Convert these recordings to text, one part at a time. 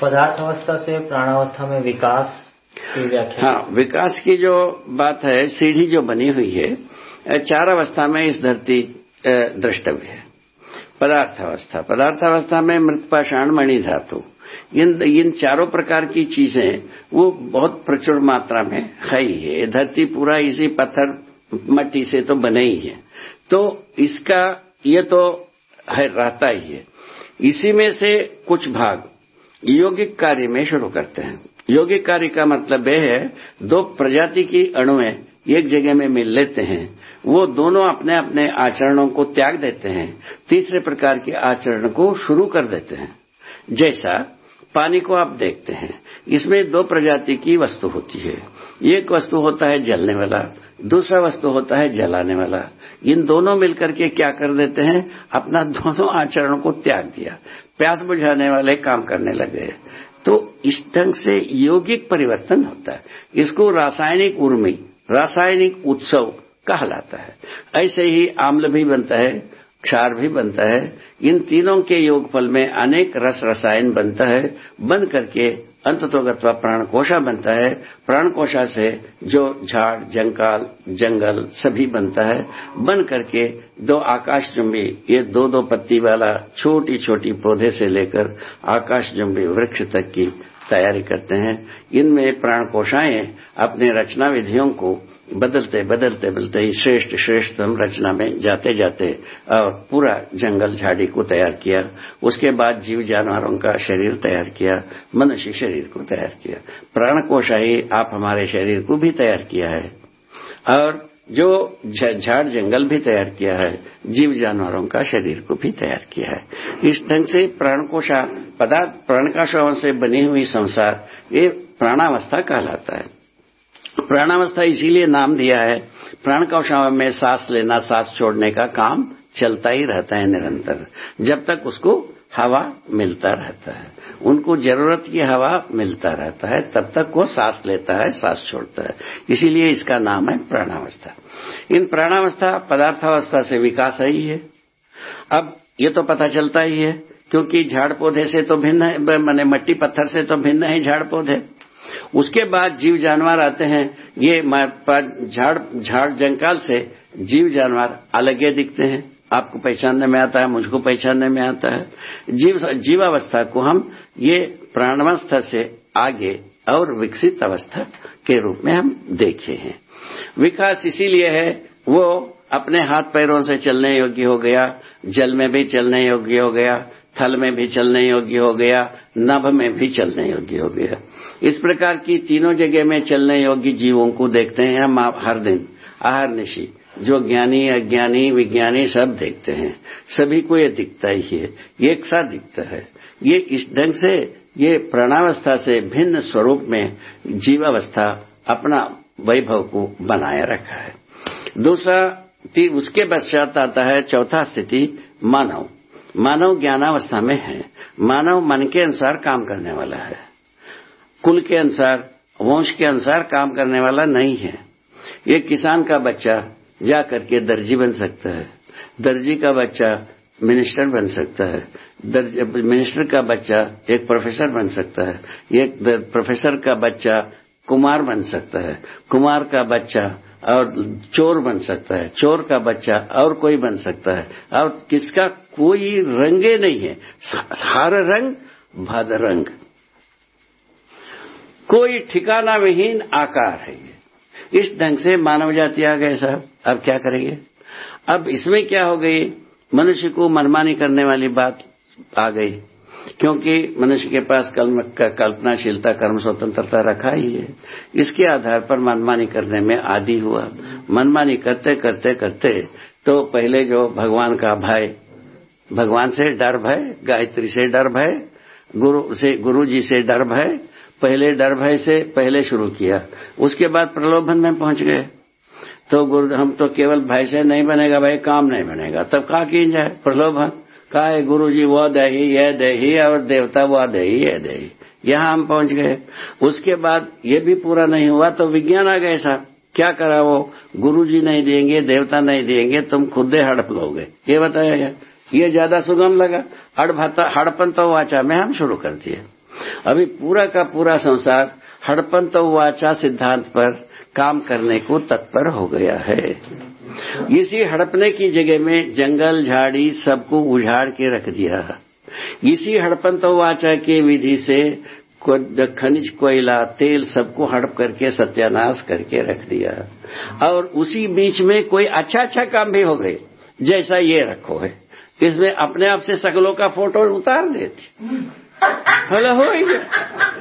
पदार्थ अवस्था से प्राणावस्था में विकास की व्याख्या। हाँ विकास की जो बात है, सीढ़ी जो बनी हुई है चार अवस्था में इस धरती द्रष्टव्य है। पदार्थावस्था। पदार्थावस्था में मृत पाषाण मणि धातु। इन इन चारों प्रकार की चीज़ें, वो बहुत प्रचुर मात्रा में है ही है। धरती पूरा इसी पत्थर, मट्टी से तो बने ही है। तो इसका ये तो है, रहता ही है। इसी में से कुछ भाग यौगिक कार्य में शुरू करते हैं। यौगिक कार्य का मतलब यह है, दो प्रजाति की अणुएँ एक जगह में मिल लेते हैं। वो दोनों अपने अपने आचरणों को त्याग देते हैं। तीसरे प्रकार के आचरण को शुरू कर देते हैं। जैसा पानी को आप देखते हैं, इसमें दो प्रजाति की वस्तु होती है। एक वस्तु होता है जलने वाला दूसरा वस्तु होता है जलाने वाला। इन दोनों मिलकर के क्या कर देते हैं? अपना दोनों आचरणों को त्याग दिया। प्यास बुझाने वाले काम करने लगे। तो इस ढंग से यौगिक परिवर्तन होता है। इसको रासायनिक उर्मी, रासायनिक उत्सव कहलाता है। ऐसे ही आम्ल भी बनता है, क्षार भी बनता है। इन तीनों के योगफल में अनेक रस रसायन बनता है। बन करके अंततोगत्वा प्राणकोशा बनता है, प्राणकोशा से जो झाड़, जंकाल, जंगल सभी बनता है, बन करके दो आकाश जुम्बी ये दो दो पत्ती वाला छोटी छोटी पौधे से लेकर आकाश जुम्बी वृक्ष तक की तैयारी करते हैं। इनमें प्राणकोशाएँ अपने रचना विधियों को बदलते बदलते बदलते ही श्रेष्ठ, श्रेष्ठतम रचना में जाते जाते और पूरा जंगल झाड़ी को तैयार किया। उसके बाद जीव जानवरों का शरीर तैयार किया, मनुष्य शरीर को तैयार किया। प्राणकोशाही आप हमारे शरीर को भी तैयार किया है। और जो झाड़ जंगल भी तैयार किया है, जीव जानवरों का शरीर को भी तैयार किया है। इस ढंग से प्राणकोशा पदार्थ प्राणकाशाओं से बनी हुई संसार, ये प्राणावस्था कहलाता है। प्राणावस्था इसीलिए नाम दिया है। प्राण कौशा में सांस लेना, सांस छोड़ने का काम चलता ही रहता है निरंतर। जब तक उसको हवा मिलता रहता है। उनको ज़रूरत की हवा मिलता रहता है, तब तक वो सांस लेता है, सांस छोड़ता है। इसीलिए इसका नाम है प्राणावस्था। इन प्राणावस्था पदार्थावस्था से विकास ही है अब ये तो पता चलता ही है, क्योंकि झाड़ पौधे से तो भिन्न है मैंने मट्टी पत्थर से तो भिन्न है झाड़ पौधे। उसके बाद जीव जानवर आते हैं। ये झाड़ झाड़ जंकाल से जीव जानवर अलगे दिखते हैं। आपको पहचानने में आता है, मुझको पहचानने में आता है। जीव जीवावस्था को हम ये प्राणावस्था से आगे और विकसित अवस्था के रूप में हम देखे हैं। विकास इसीलिए है, वो अपने हाथ पैरों से चलने योग्य हो गया, जल में भी चलने योग्य हो गया थल में भी चलने योग्य हो गया, नभ में भी चलने योग्य हो गया। इस प्रकार की तीनों जगह में चलने योग्य जीवों को देखते हैं हम हर दिन, आहार निशी जो ज्ञानी, अज्ञानी, विज्ञानी सब देखते हैं। सभी को ये दिखता ही है, ये एक साथ दिखता है। ये इस ढंग से, ये प्राणावस्था से भिन्न स्वरूप में जीवावस्था अपना वैभव को बनाए रखा है। दूसरा उसके पश्चात आता है चौथा स्थिति, मानव। मानव ज्ञानावस्था में है। मानव मन के अनुसार काम करने वाला है। कुल के अनुसार, वंश के अनुसार काम करने वाला नहीं है। ये किसान का बच्चा जा करके दर्जी बन सकता है। दर्जी का बच्चा मिनिस्टर बन सकता है। मिनिस्टर का बच्चा एक प्रोफेसर बन सकता है। एक प्रोफेसर का बच्चा कुमार बन सकता है। कुमार का बच्चा और चोर बन सकता है, चोर का बच्चा और कोई बन सकता है, और किसका कोई रंगे नहीं है, हर रंग, भद रंग। कोई ठिकाना विहीन आकार है ये। इस ढंग से मानव जाति आ गए साहब, अब क्या करेंगे? अब इसमें क्या हो गई? मनुष्य को मनमानी करने वाली बात आ गई। क्योंकि मनुष्य के पास कल्पनाशीलता, कर्म, स्वतंत्रता रखा ही है। इसके आधार पर मनमानी करने में आदि हुआ। मनमानी करते करते करते तो पहले जो भगवान का भय, भगवान से डर भय, गायत्री से डर भय, गुरु से गुरु जी से डर भय, पहले डर भय से पहले शुरू किया। उसके बाद प्रलोभन में पहुँच गए। तो गुरु, हम तो केवल भय से नहीं बनेगा भाई, काम नहीं बनेगा। तब कहा जाए प्रलोभन। कहा है गुरु जी वो दही यह दही, और देवता, वो दही यह दही। यहाँ हम पहुँच गए। उसके बाद ये भी पूरा नहीं हुआ तो विज्ञान आ गए साहब क्या करा वो? गुरु जी नहीं देंगे, देवता नहीं देंगे, तुम खुदे हड़प लोगे। ये बताया गया। ये ज़्यादा सुगम लगा। हड़पन तो वाचा में हम शुरू कर दिए। अभी पूरा का पूरा संसार हड़पंत वाचा सिद्धांत पर काम करने को तत्पर हो गया है। इसी हड़पने की जगह में जंगल झाड़ी सबको उजाड़ के रख दिया। इसी हड़पंत वाचा के विधि से खनिज कोयला तेल सबको हड़प करके सत्यानाश करके रख दिया। और उसी बीच में कोई अच्छा अच्छा काम भी हो गए जैसा ये रखो है। इसमें अपने आप से सकलों का फ़ोटो उतार देती हेलो हो गया।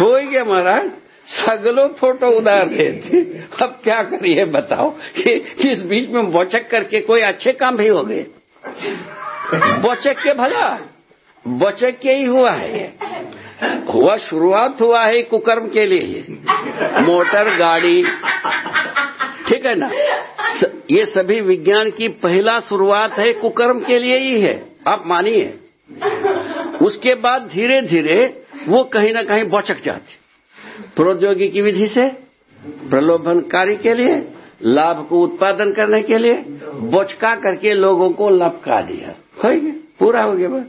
हो गया महाराज। सगलों फ़ोटो उतार देती अब क्या करिए बताओ कि इस बीच में बोचक करके कोई अच्छे काम भी हो गए? बोचक के भला, बोचक के ही हुआ है। हुआ, शुरुआत हुआ है कुकर्म के लिए। मोटर, गाड़ी, ठीक है ना? ये सभी विज्ञान की पहला शुरुआत है कुकर्म के लिए ही है। आप मानिए। उसके बाद धीरे धीरे वो कहीं ना कहीं बचक जाते। प्रौद्योगिकी विधि से, प्रलोभनकारी के लिए, लाभ को उत्पादन करने के लिए, बोचका करके लोगों को लपका दिया। हो गया? पूरा हो गया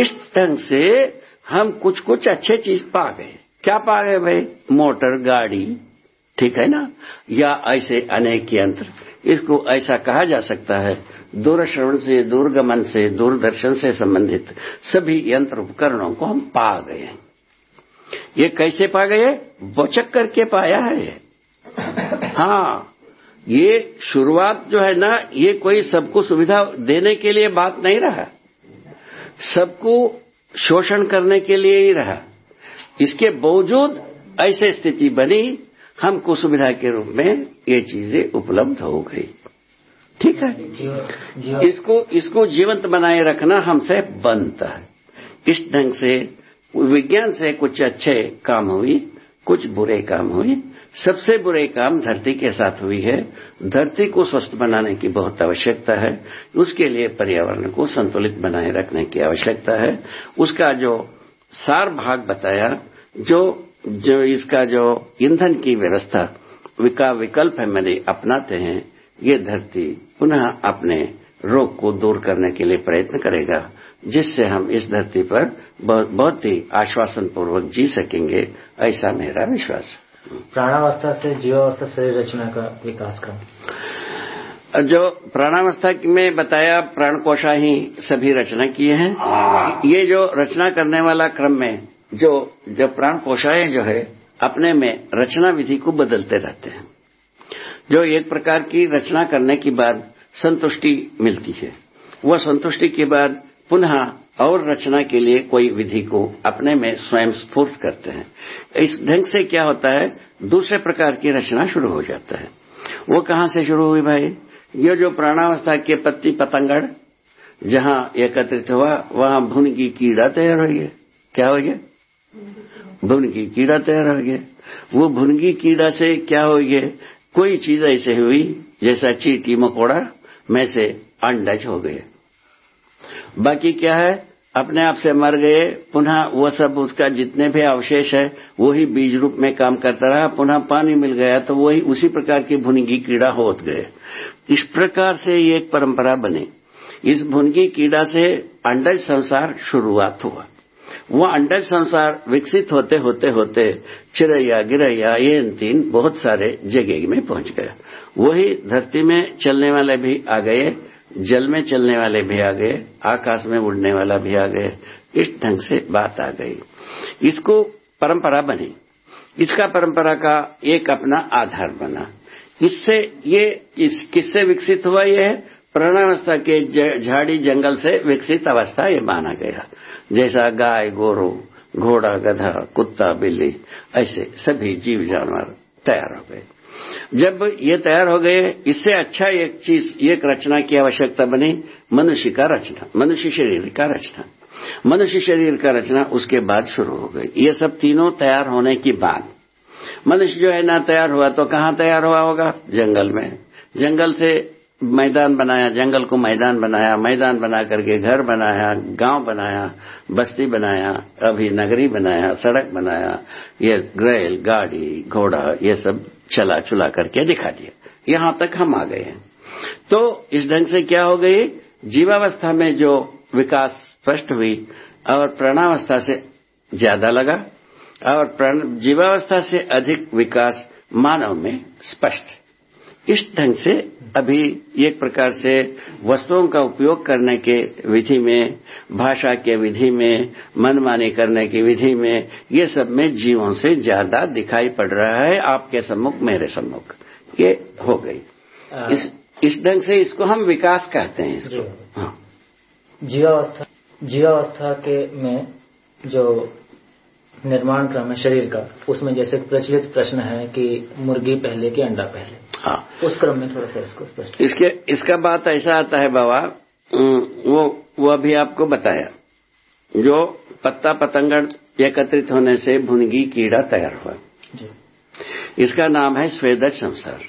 इस ढंग से हम कुछ कुछ अच्छे चीज़ पा गए क्या पा गए भाई? मोटर, गाड़ी, ठीक है ना? या ऐसे अनेक यंत्र। इसको ऐसा कहा जा सकता है, दूरश्रवण से, दूरगमन से, दूरदर्शन से संबंधित सभी यंत्र उपकरणों को हम पा गए ये कैसे पा गए? बचक करके पाया है हाँ ये शुरुआत जो है ना ये कोई सबको सुविधा देने के लिए बात नहीं रहा। सबको शोषण करने के लिए ही रहा। इसके बावजूद ऐसे स्थिति बनी हमको सुविधा के रूप में ये चीज़ें उपलब्ध हो गई। ठीक है? इसको इसको जीवंत बनाए रखना हमसे बनता है। इस ढंग से विज्ञान से कुछ अच्छे काम हुई, कुछ बुरे काम हुई। सबसे बुरे काम धरती के साथ हुई है। धरती को स्वस्थ बनाने की बहुत आवश्यकता है। उसके लिए पर्यावरण को संतुलित बनाए रखने की आवश्यकता है। उसका जो सार भाग बताया, जो जो इसका जो ईंधन की व्यवस्था, का विकल्प है मैंने अपनाते हैं, ये धरती पुनः अपने रोग को दूर करने के लिए प्रयत्न करेगा। जिससे हम इस धरती पर बहुत, बहुत ही आश्वासन पूर्वक जी सकेंगे ऐसा मेरा विश्वास प्राणावस्था से जीवावस्था शरीर रचना का विकास क्रम जो प्राणावस्था में बताया प्राणकोशा ही सभी रचना किए हैं। ये जो रचना करने वाला क्रम में जो जो प्राण कोशाएँ जो है अपने में रचना विधि को बदलते रहते हैं। जो एक प्रकार की रचना करने के बाद संतुष्टि मिलती है। वह संतुष्टि के बाद पुनः और रचना के लिए कोई विधि को अपने में स्वयं स्फूर्त करते हैं। इस ढंग से क्या होता है? दूसरे प्रकार की रचना शुरू हो जाता है। वो कहाँ से शुरू हुई भाई? ये जो प्राणावस्था के पत्ती पतंगड़, जहाँ एकत्रित हुआ, वहाँ भुन की कीड़ा तैयार हो है। क्या हो गया? भुनगी कीड़ा तैयार हो। गया वो भुनगी कीड़ा से क्या हो गया? कोई चीज़ ऐसे हुई, जैसा चीटी मकोड़ा, में से अंडज हो गए बाकी क्या है? अपने आप से मर गए, पुनः वो सब उसका जितने भी अवशेष है वही बीज रूप में काम करता रहा, पुनः पानी मिल गया तो वही उसी प्रकार की भुनगी कीड़ा होत गए। इस प्रकार से ये एक परंपरा बनी। इस भुनगी कीड़ा से अंडज संसार शुरुआत हुआ। वो अंडज संसार विकसित होते होते होते चिड़ैया गिरैया, ये तीन बहुत सारे जगह में पहुँच गया। वही धरती में चलने वाले भी आ गए। जल में चलने वाले भी आ गए, आकाश में उड़ने वाला भी आ गए, इस ढंग से बात आ गई। इसको परंपरा बनी। इसका परंपरा का एक अपना आधार बना। इससे ये, इस किससे विकसित हुआ यह है प्राणावस्था के झाड़ी जंगल से विकसित अवस्था ये माना गया। जैसा गाय, गोरू, घोड़ा, गधा, कुत्ता, बिल्ली, ऐसे सभी जीव जानवर तैयार हो गए। जब ये तैयार हो गए, इससे अच्छा एक चीज़ एक रचना की आवश्यकता बनी, मनुष्य का रचना, मनुष्य शरीर का रचना। मनुष्य शरीर का रचना, उसके बाद शुरू हो गई। ये सब तीनों तैयार होने की बात मनुष्य जो है ना तैयार हुआ तो कहाँ तैयार हुआ होगा? जंगल में। जंगल से मैदान बनाया, जंगल को मैदान बनाया, मैदान बना करके घर बनाया, गाँव बनाया, बस्ती बनाया, अभी नगरी बनाया, सड़क बनाया, ये ग्रेल गाड़ी, घोड़ा, ये सब चला चुला करके दिखा दिया। यहाँ तक हम आ गए हैं। तो इस ढंग से क्या हो गई? जीवावस्था में जो विकास स्पष्ट हुई और प्राणावस्था से ज़्यादा लगा और जीवावस्था से अधिक विकास मानव में स्पष्ट। इस ढंग से अभी एक प्रकार से वस्तुओं का उपयोग करने के विधि में भाषा के विधि में मनमानी करने की विधि में ये सब में जीवों से ज़्यादा दिखाई पड़ रहा है आपके सम्मुख मेरे सम्मुख। ये हो गई। इस इस ढंग से इसको हम विकास कहते हैं इसको। हाँ। जीवावस्था जीवावस्था के में जो निर्माण क्रम है शरीर का उसमें जैसे प्रचलित प्रश्न है कि मुर्गी पहले कि अंडा पहले। उस क्रम में थोड़ा सा इसको स्पष्ट इसके इसका बात ऐसा आता है बाबा वो वो अभी आपको बताया जो पत्ता पतंगड़ एकत्रित होने से भुनगी कीड़ा तैयार हुआ। जी। इसका नाम है स्वेदज संसार।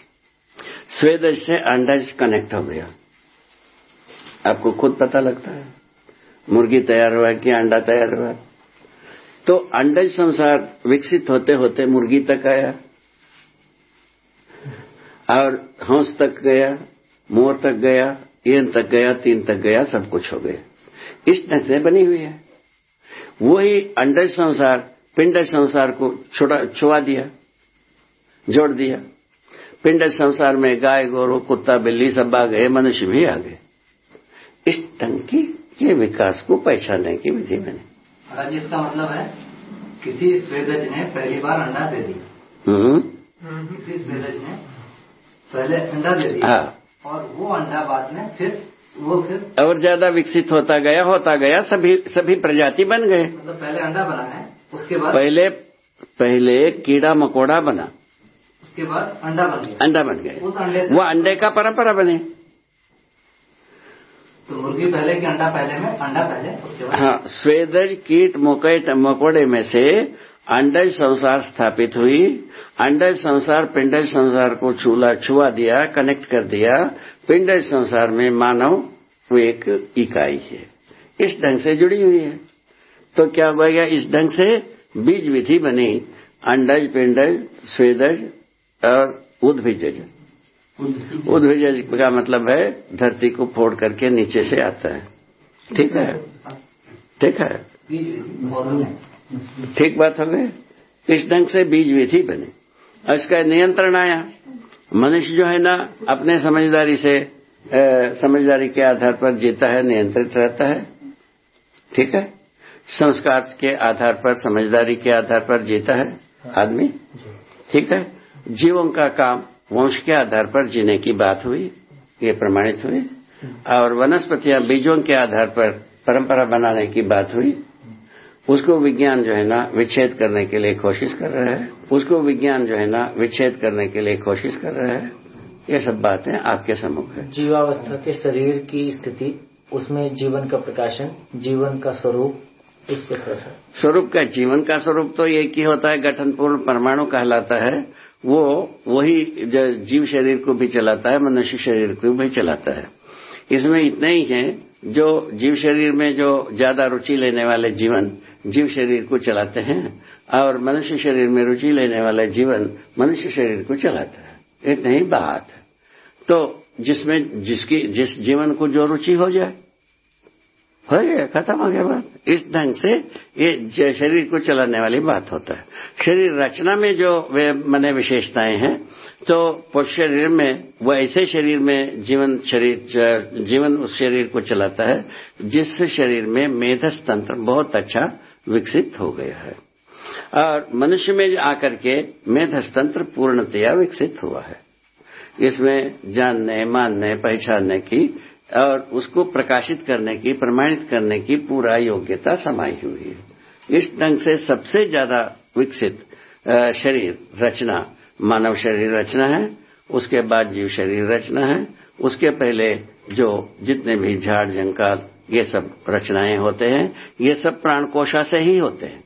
स्वेदज से अंडज कनेक्ट हो गया। आपको खुद पता लगता है मुर्गी तैयार हुआ कि अंडा तैयार हुआ। तो अंडज संसार विकसित होते होते मुर्गी तक आया। और हंस तक गया मोर तक गया एन तक गया तीन तक गया सब कुछ हो गया। इस ढंग से बनी हुई है। वही अंडज संसार पिंड संसार को छोड़ा छुआ दिया जोड़ दिया। पिंड संसार में गाय गोरू कुत्ता बिल्ली सब आ गए मनुष्य भी आ गए। इस ढंग की ये विकास को पहचानने की विधि बनी। महाराज इसका मतलब है किसी स्वेदज ने पहली बार अंडा दे दिया। हम्म। किसी स्वेदज ने पहले अंडा दे दिया। हाँ। और वो अंडा बाद में फिर वो फिर और ज़्यादा विकसित होता गया होता गया सभी सभी प्रजाति बन गए। मतलब पहले अंडा बना है उसके बाद पहले पहले कीड़ा मकोड़ा बना। उसके बाद अंडा बन गया। अंडा बन गए उस अंडे वो अंडे का परंपरा बने। तो मुर्गी पहले कि अंडा पहले में अंडा पहले उसके बाद हाँ स्वेदज कीट मकोड़े में से अंडज संसार स्थापित हुई अंडज संसार पिंडज संसार को छूला छुआ दिया कनेक्ट कर दिया पिंडज संसार में मानव वो एक इकाई है। इस ढंग से जुड़ी हुई है। तो क्या हुआ गया? इस ढंग से बीज विधि बनी अंडज पिंडज स्वेदज और उद्भिजज। उद्भिजज का मतलब है धरती को फोड़ करके नीचे से आता है। ठीक है? ठीक है। ठीक बात हो गई? इस ढंग से बीज विधि बने। और इसका नियंत्रण आया। मनुष्य जो है ना, अपने समझदारी से समझदारी के आधार पर जीता है, नियंत्रित रहता है। ठीक है? संस्कार के आधार पर, समझदारी के आधार पर जीता है आदमी। ठीक है? जीवों का काम वंश के आधार पर जीने की बात हुई, ये प्रमाणित हुई। और वनस्पतियाँ बीजों के आधार पर परंपरा बनाने की बात हुई। उसको विज्ञान जो है ना विच्छेद करने के लिए कोशिश कर रहा है। उसको विज्ञान जो है ना विच्छेद करने के लिए कोशिश कर रहा है। ये सब बातें आपके सम्मुख है। जीवावस्था के शरीर की स्थिति उसमें जीवन का प्रकाशन जीवन का स्वरूप इस पे थोड़ा सा। स्वरूप का जीवन का स्वरूप तो एक ही होता है गठनपूर्ण परमाणु कहलाता है। वो वही जीव शरीर को भी चलाता है मनुष्य शरीर को भी चलाता है। इसमें इतना ही है जो जीव शरीर में जो ज़्यादा रुचि लेने वाले जीवन जीव शरीर को चलाते हैं, और मनुष्य शरीर में रुचि लेने वाला जीवन मनुष्य शरीर को चलाता है। एक नहीं, बात। तो जिसमें जिसकी, जिस जीवन को जो रुचि हो जाए हो गया खत्म हो गया बात। इस ढंग से ये शरीर को चलाने वाली बात होता है। शरीर रचना में जो वे मने विशेषताएँ हैं तो शरीर में वो ऐसे शरीर में जीवन शरीर जीवन उस शरीर को चलाता है, जिस शरीर में मेधस तंत्र बहुत अच्छा विकसित हो गया है। और मनुष्य में आकर के मेधस तंत्र पूर्णतया विकसित हुआ है। इसमें जानने, मानने, पहचानने की और उसको प्रकाशित करने की, प्रमाणित करने की पूरा योग्यता समाई हुई है। इस ढंग से सबसे ज़्यादा विकसित शरीर रचना, मानव शरीर रचना है, उसके बाद जीव शरीर रचना है, उसके पहले जो जितने भी झाड़ जंकाल ये सब रचनाएँ होते हैं, ये सब प्राणकोशा से ही होते हैं।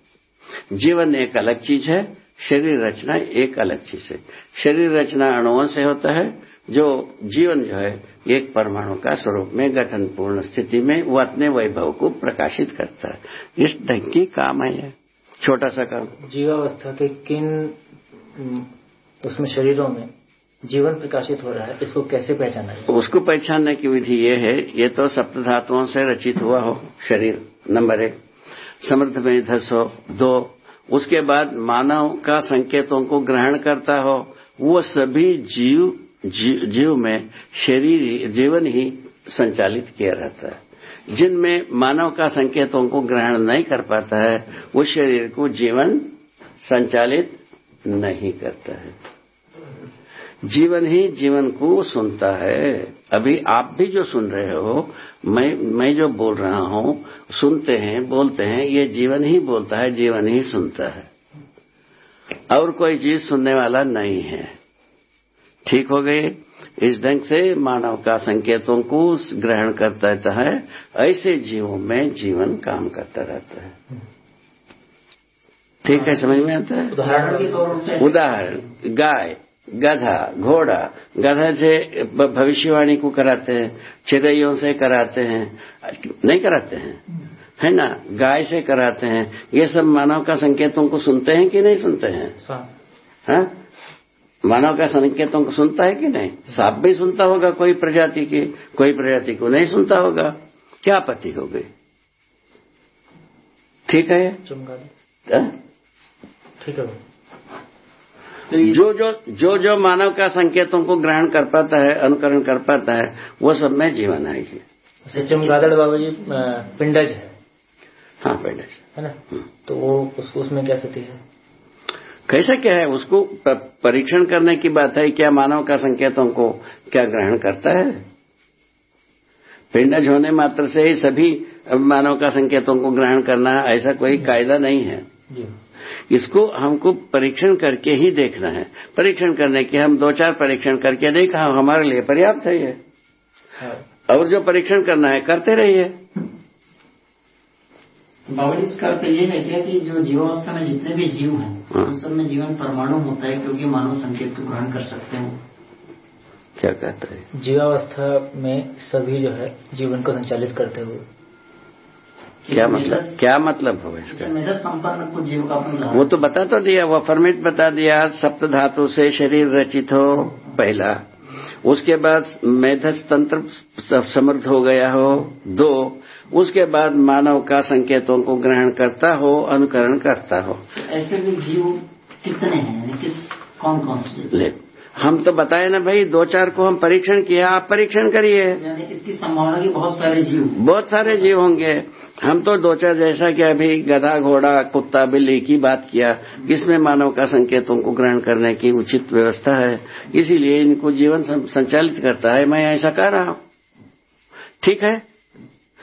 जीवन एक अलग चीज़ है, शरीर रचना एक अलग चीज़ है। शरीर रचना अणुओं से होता है जो जीवन जो है एक परमाणु का स्वरूप में गठन पूर्ण स्थिति में वो अपने वैभव को प्रकाशित करता है। इस ढंग की काम है ये। छोटा सा काम। जीवावस्था के किन उसमें शरीरों में जीवन प्रकाशित हो रहा है इसको कैसे पहचाना जाए? उसको पहचानने की विधि ये है ये तो सप्त धातुओं से रचित हुआ हो शरीर नंबर एक। समृद्ध में धस हो दो। उसके बाद मानव का संकेतों को ग्रहण करता हो वो सभी जीव जीव, में शरीर जीवन ही संचालित किया रहता है। जिनमें मानव का संकेतों को ग्रहण नहीं कर पाता है वो शरीर को जीवन संचालित नहीं करता है। जीवन ही जीवन को सुनता है। अभी आप भी जो सुन रहे हो मैं मैं जो बोल रहा हूँ सुनते हैं बोलते हैं ये जीवन ही बोलता है जीवन ही सुनता है। और कोई चीज़ सुनने वाला नहीं है। ठीक हो गई। इस ढंग से मानव का संकेतों को ग्रहण करता रहता है। ऐसे जीवों में जीवन काम करता रहता है। ठीक है समझ में आता है? उदाहरण के तौर पर उदाहरण गाय गधा घोड़ा गधा से भविष्यवाणी को कराते हैं चिड़ैयों से कराते हैं। नहीं कराते हैं? है ना? गाय से कराते हैं। ये सब मानव का संकेतों को सुनते हैं कि नहीं सुनते हैं। हाँ? मानव का संकेतों को सुनता है कि नहीं? सांप भी सुनता होगा कोई प्रजाति की कोई प्रजाति को नहीं सुनता होगा। क्या आपत्ति हो? गई ठीक है? चमका ठीक है। तो जो जो जो जो मानव का संकेतों को ग्रहण कर पाता है अनुकरण कर पाता है वो सब में जीवन आएगी चमगादड़ बाबा जी पिंडज है। हाँ पिंडज। है ना? तो वो उस, उसमें क्या स्थिति है? कैसा क्या है? उसको परीक्षण करने की बात है क्या मानव का संकेतों को क्या ग्रहण करता है? पिंडज होने मात्र से ही सभी मानव का संकेतों को ग्रहण करना ऐसा कोई कायदा नहीं है। इसको हमको परीक्षण करके ही देखना है। परीक्षण करने के हम दो चार परीक्षण करके देखा हमारे लिए पर्याप्त है ये। और जो परीक्षण करना है करते रहिए। बाबा इसका अर्थ ये है क्या कि जो जीवावस्था में जितने भी जीव हैं हाँ। सब में जीवन परमाणु होता है क्योंकि मानव संकेत को ग्रहण कर सकते हैं। क्या कहता है? जीवावस्था में सभी जो है जीवन को संचालित करते हुए। क्या मतलब? क्या मतलब होगा इसका? संपन्न कुछ जीव का अपन वो तो बता तो दिया वो फर्मिट बता दिया सप्त धातु से शरीर रचित हो पहला। उसके बाद मेधस तंत्र समृद्ध हो गया हो दो उसके बाद मानव का संकेतों को ग्रहण करता हो अनुकरण करता हो। ऐसे में जीव कितने हैं? किस कौन कौन से? ले हम तो बताए ना भाई दो चार को हम परीक्षण किया आप परीक्षण करिए। इसकी संभावना की बहुत सारे जीव बहुत सारे जीव होंगे। हम तो दो चार जैसा कि अभी गधा घोड़ा कुत्ता बिल्ली की बात किया इसमें मानव का संकेतों को ग्रहण करने की उचित व्यवस्था है? इसीलिए इनको जीवन संचालित करता है। मैं ऐसा कह रहा हूँ। ठीक है?